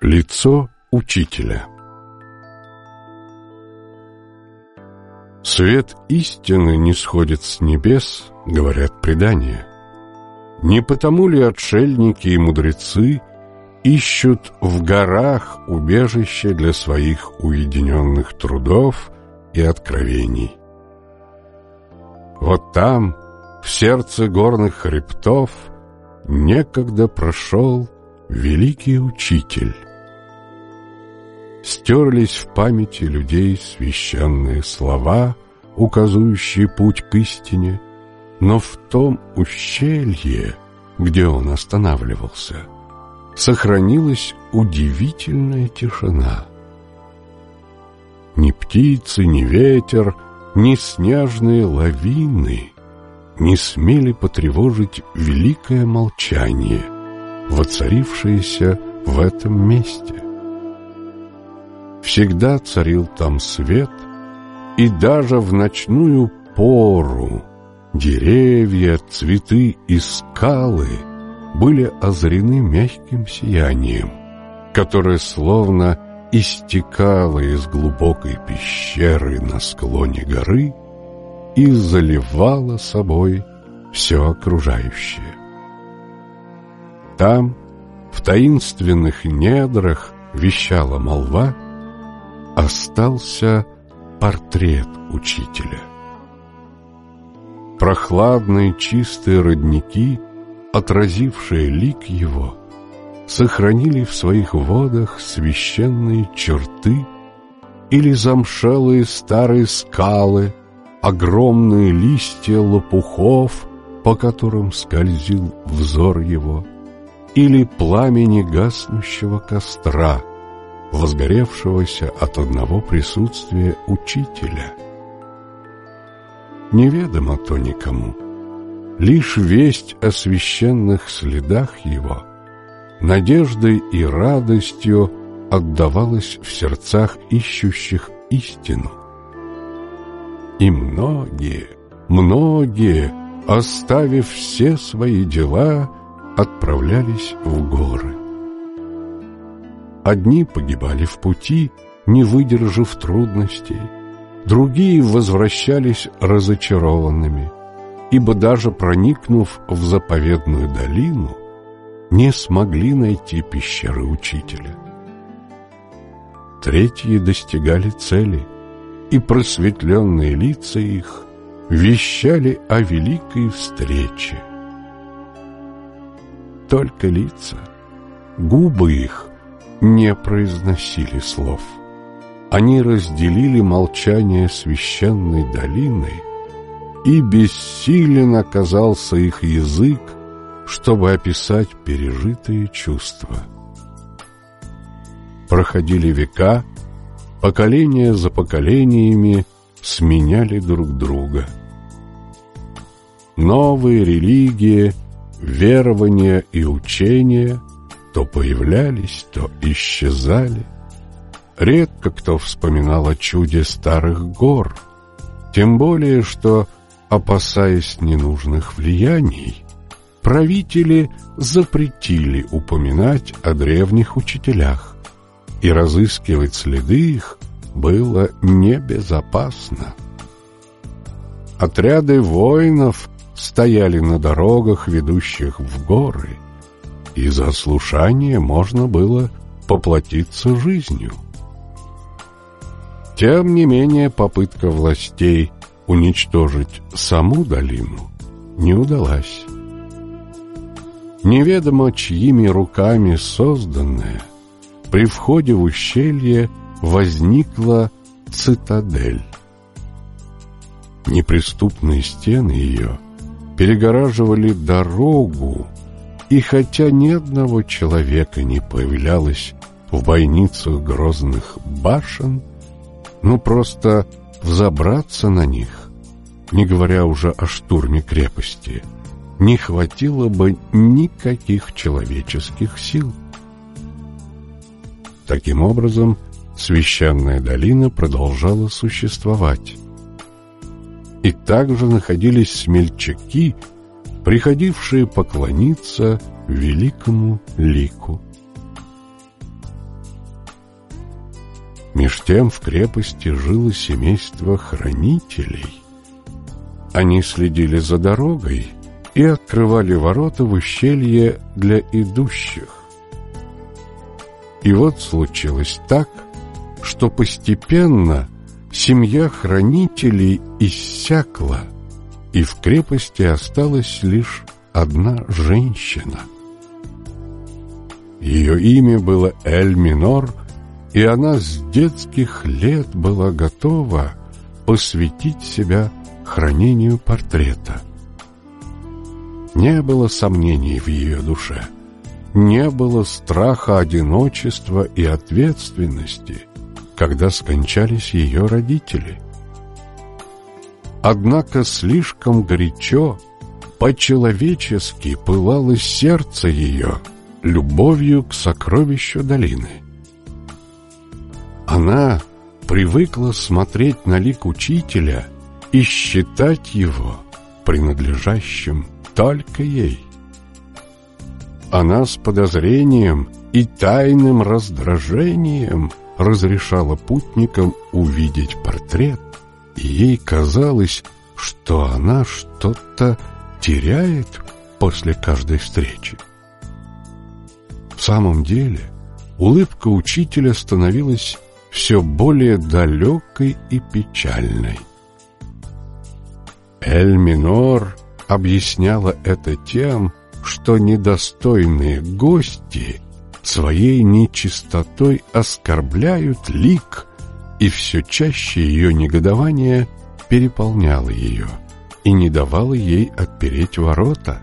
Лицо учителя Свет истины не сходит с небес, говорят предания. Не потому ли отшельники и мудрецы ищут в горах убежище для своих уединенных трудов и откровений? Вот там, в сердце горных хребтов, некогда прошел великий учитель, стерлись в памяти людей священные слова, указывающие путь к истине, но в том ущелье, где он останавливался, сохранилась удивительная тишина. Ни птицы, ни ветер, ни снежные лавины не смели потревожить великое молчание, воцарившееся в этом месте. Всегда царил там свет, и даже в ночную пору деревья, цветы и скалы были озарены мягким сиянием, которое словно истекало из глубокой пещеры на склоне горы и заливало собой все окружающее. Там, в таинственных недрах, вещала молва, остался портрет учителя. Прохладные чистые родники, отразившие лик его, сохранили в своих водах священные черты или замшелые старые скалы, огромные листья лопухов, по которым скользил взор его, или пламени гаснущего костра, возгоревшегося от одного присутствия учителя. Неведомо то никому, лишь весть о священных следах его, надеждой и радостью отдавалась в сердцах ищущих истину. И многие, многие, оставив все свои дела, отправлялись в горы. Одни погибали в пути, не выдержав трудностей, другие возвращались разочарованными, ибо даже проникнув в заповедную долину, не смогли найти пещеры учителя. Третьи достигали цели, и просветленные лица их вещали о великой встрече. Только лица, губы их не произносили слов. Они разделили молчание священной долины, и бессилен оказался их язык, чтобы описать пережитые чувства. Проходили века, поколения за поколениями сменяли друг друга. Новые религии, верования и учения то появлялись, то исчезали. Редко кто вспоминал о чуде старых гор, тем более, что, опасаясь ненужных влияний, правители запретили упоминать о древних учителях, и разыскивать следы их было небезопасно. Отряды воинов стояли на дорогах, ведущих в горы, и за слушание можно было поплатиться жизнью. Тем не менее, попытка властей уничтожить саму долину не удалась. Неведомо чьими руками созданная, при входе в ущелье возникла цитадель. Неприступные стены ее перегораживали дорогу и хотя ни одного человека не появлялось в бойницах грозных башен, ну просто взобраться на них, не говоря уже о штурме крепости, не хватило бы никаких человеческих сил. Таким образом, священная долина продолжала существовать. И также находились смельчаки, приходившие поклониться великому лику. Меж тем в крепости жило семейство хранителей. Они следили за дорогой и открывали ворота в ущелье для идущих. И вот случилось так, что постепенно семья хранителей иссякла, и в крепости осталась лишь одна женщина. Ее имя было Эль-Минор, и она с детских лет была готова посвятить себя хранению портрета. Не было сомнений в ее душе – не было страха одиночества и ответственности, когда скончались ее родители. Однако слишком горячо, по-человечески пылало сердце ее любовью к сокровищу долины. Она привыкла смотреть на лик учителя и считать его принадлежащим только ей. Она с подозрением и тайным раздражением разрешала путникам увидеть портрет, ей казалось, что она что-то теряет после каждой встречи. В самом деле, улыбка учителя становилась все более далекой и печальной. Эль-Минор объясняла это тем, что недостойные гости своей нечистотой оскорбляют лик, и все чаще ее негодование переполняло ее и не давало ей отпереть ворота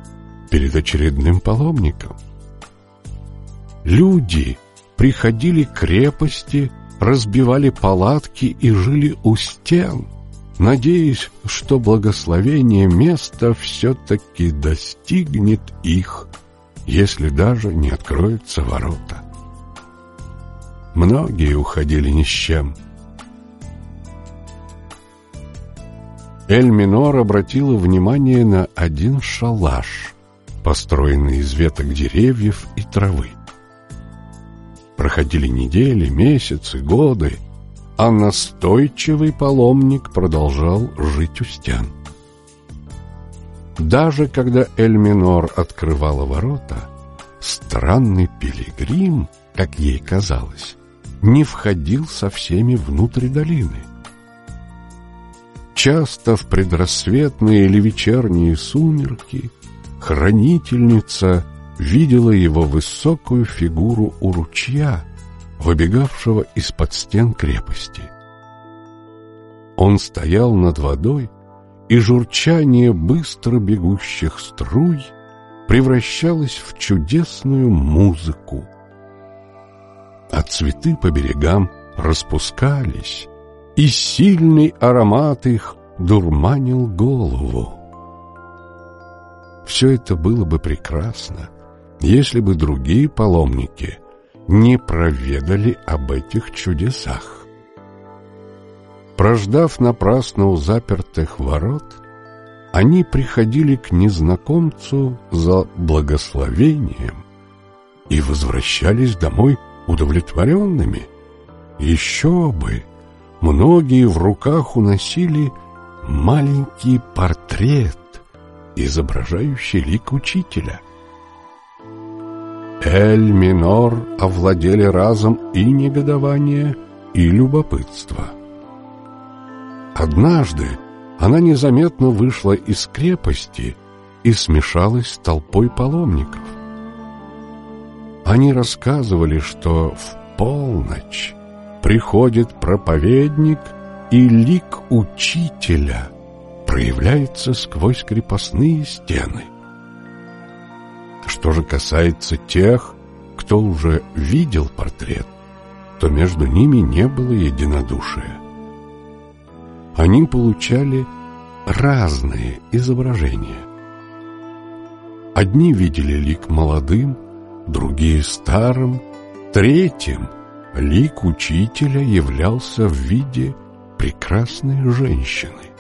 перед очередным паломником. Люди приходили к крепости, разбивали палатки и жили у стен, надеясь, что благословение места все-таки достигнет их, если даже не откроются ворота. Многие уходили ни с чем. Эль-Минор обратила внимание на один шалаш, построенный из веток деревьев и травы. Проходили недели, месяцы, годы, а настойчивый паломник продолжал жить у стен. Даже когда Эльминор открывала ворота, странный пилигрим, как ей казалось, не входил со всеми внутрь долины. Часто в предрассветные или вечерние сумерки хранительница видела его высокую фигуру у ручья — выбегавшего из-под стен крепости. Он стоял над водой, и журчание быстро бегущих струй превращалось в чудесную музыку. А цветы по берегам распускались, и сильный аромат их дурманил голову. Все это было бы прекрасно, если бы другие паломники не проведали об этих чудесах. Прождав напрасно у запертых ворот, они приходили к незнакомцу за благословением и возвращались домой удовлетворенными. Еще бы! Многие в руках уносили маленький портрет, изображающий лик учителя. Эль-Минор овладели разом и негодование, и любопытство. Однажды она незаметно вышла из крепости и смешалась с толпой паломников. Они рассказывали, что в полночь приходит проповедник, и лик учителя проявляется сквозь крепостные стены. Что же касается тех, кто уже видел портрет, то между ними не было единодушия. Они получали разные изображения. Одни видели лик молодым, другие старым, третьим лик учителя являлся в виде прекрасной женщины.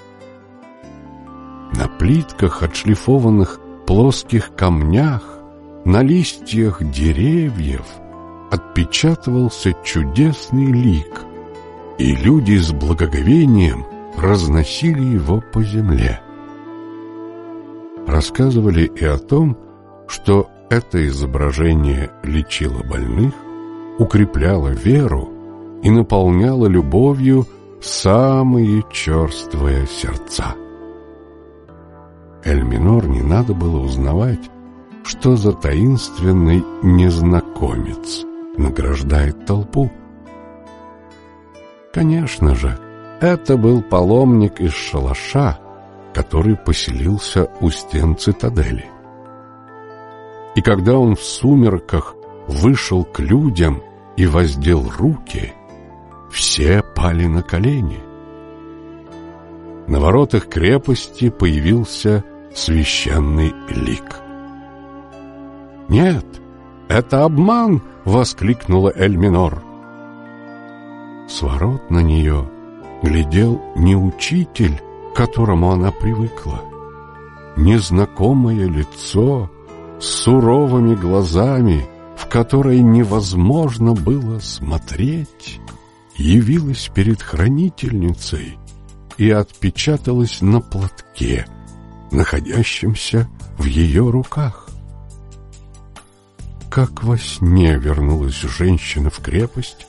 На плитках, отшлифованных плоских камнях, на листьях деревьев отпечатывался чудесный лик, и люди с благоговением разносили его по земле. Рассказывали и о том, что это изображение лечило больных, укрепляло веру и наполняло любовью самые черствые сердца. Эльминор не надо было узнавать, что за таинственный незнакомец награждает толпу. Конечно же, это был паломник из шалаша, который поселился у стен цитадели. И когда он в сумерках вышел к людям и воздел руки, все пали на колени. На воротах крепости появился священный лик. «Нет, это обман!» — воскликнула Эльминор. С ворот на нее глядел не учитель, к которому она привыкла. Незнакомое лицо с суровыми глазами, в которые невозможно было смотреть, явилось перед хранительницей и отпечаталось на платке, находящемся в ее руках. Как во сне вернулась женщина в крепость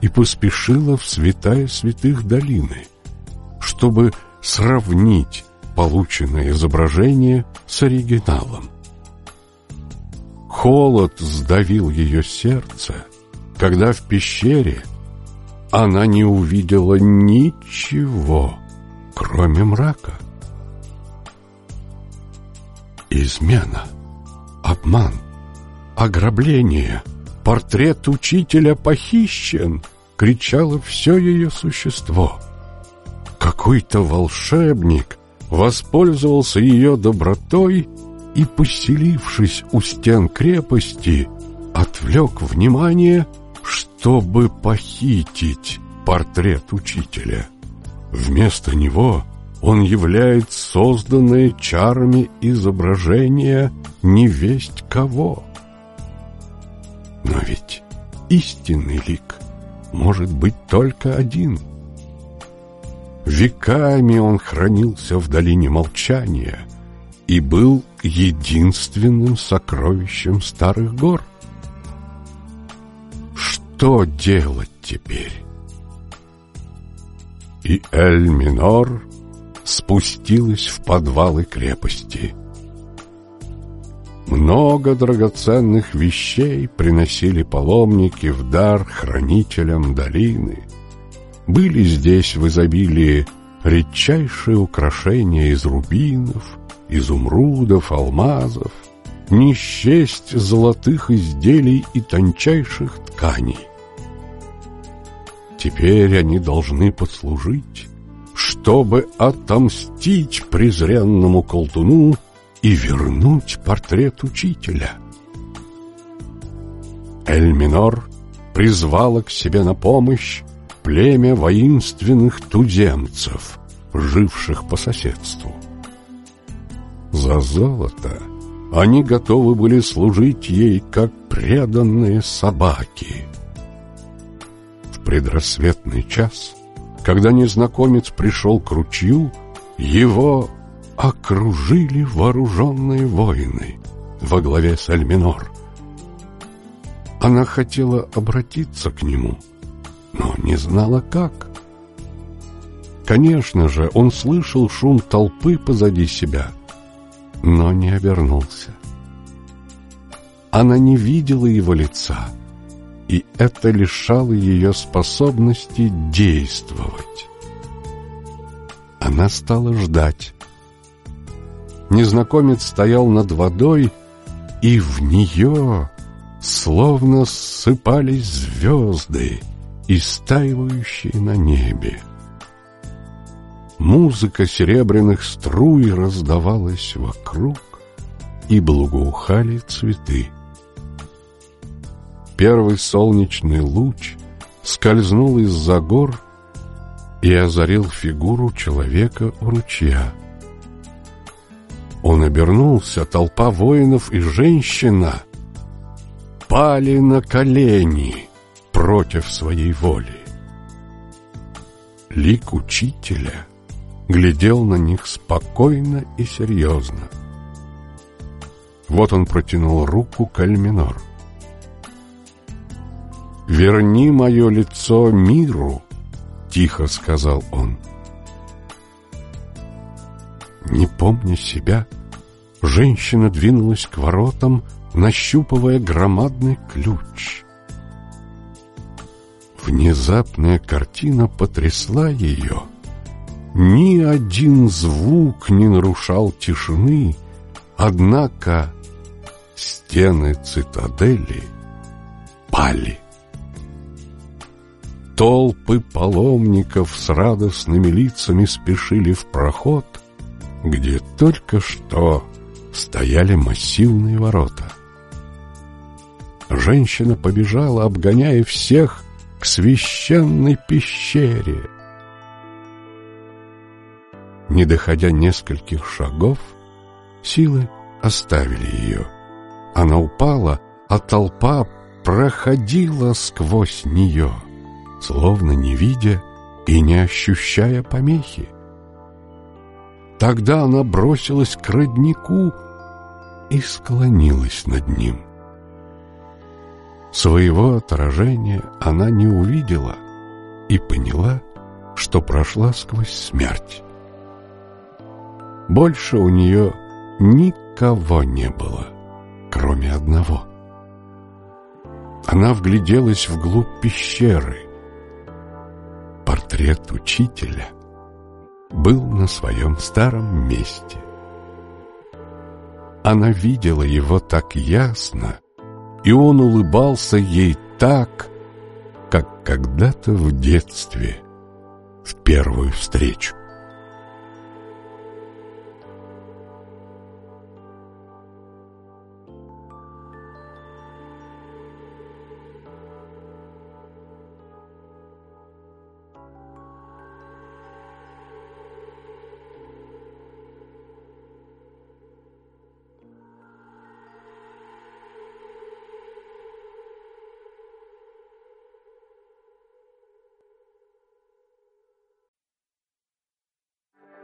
и поспешила в святая святых долины, чтобы сравнить полученное изображение с оригиналом. Холод сдавил ее сердце, когда в пещере она не увидела ничего, кроме мрака. Измена, обман, ограбление, портрет учителя похищен, кричало все ее существо. Какой-то волшебник воспользовался ее добротой и, поселившись у стен крепости, отвлек внимание, чтобы похитить портрет учителя. Вместо него он являет созданное чарами изображение невесть кого. Но ведь истинный лик может быть только один. Веками он хранился в долине молчания и был единственным сокровищем старых гор. Что делать теперь? И Эль-Минор спустилась в подвалы крепости. Много драгоценных вещей приносили паломники в дар хранителям долины. Были здесь в изобилии редчайшие украшения из рубинов, изумрудов, алмазов, не счесть золотых изделий и тончайших тканей. Теперь они должны послужить, чтобы отомстить презренному колтуну и вернуть портрет учителя. Эльминор призвала к себе на помощь племя воинственных туземцев, живших по соседству. За золото они готовы были служить ей, как преданные собаки. В предрассветный час, когда незнакомец пришел к ручью, его окружили вооруженные воины во главе с Альминор. Она хотела обратиться к нему, но не знала как. Конечно же, он слышал шум толпы позади себя — но не обернулся. Она не видела его лица, и это лишало ее способности действовать. Она стала ждать. Незнакомец стоял над водой, и в нее словно ссыпались звезды, истаивающие на небе. Музыка серебряных струй раздавалась вокруг, и благоухали цветы. Первый солнечный луч скользнул из-за гор и озарил фигуру человека у ручья. Он обернулся, толпа воинов и женщина пали на колени против своей воли. лик учителя глядел на них спокойно и серьезно. Вот он протянул руку к Альминор. «Верни мое лицо миру», — тихо сказал он. Не помня себя, женщина двинулась к воротам, нащупывая громадный ключ. Внезапная картина потрясла ее. Ни один звук не нарушал тишины, однако стены цитадели пали. Толпы паломников с радостными лицами спешили в проход, где только что стояли массивные ворота. Женщина побежала, обгоняя всех, к священной пещере. Не доходя нескольких шагов, силы оставили ее. Она упала, а толпа проходила сквозь нее, словно не видя и не ощущая помехи. Тогда она бросилась к роднику и склонилась над ним. Своего отражения она не увидела и поняла, что прошла сквозь смерть. Больше у нее никого не было, кроме одного. Она вгляделась вглубь пещеры. Портрет учителя был на своем старом месте. Она видела его так ясно, и он улыбался ей так, как когда-то в детстве, в первую встречу.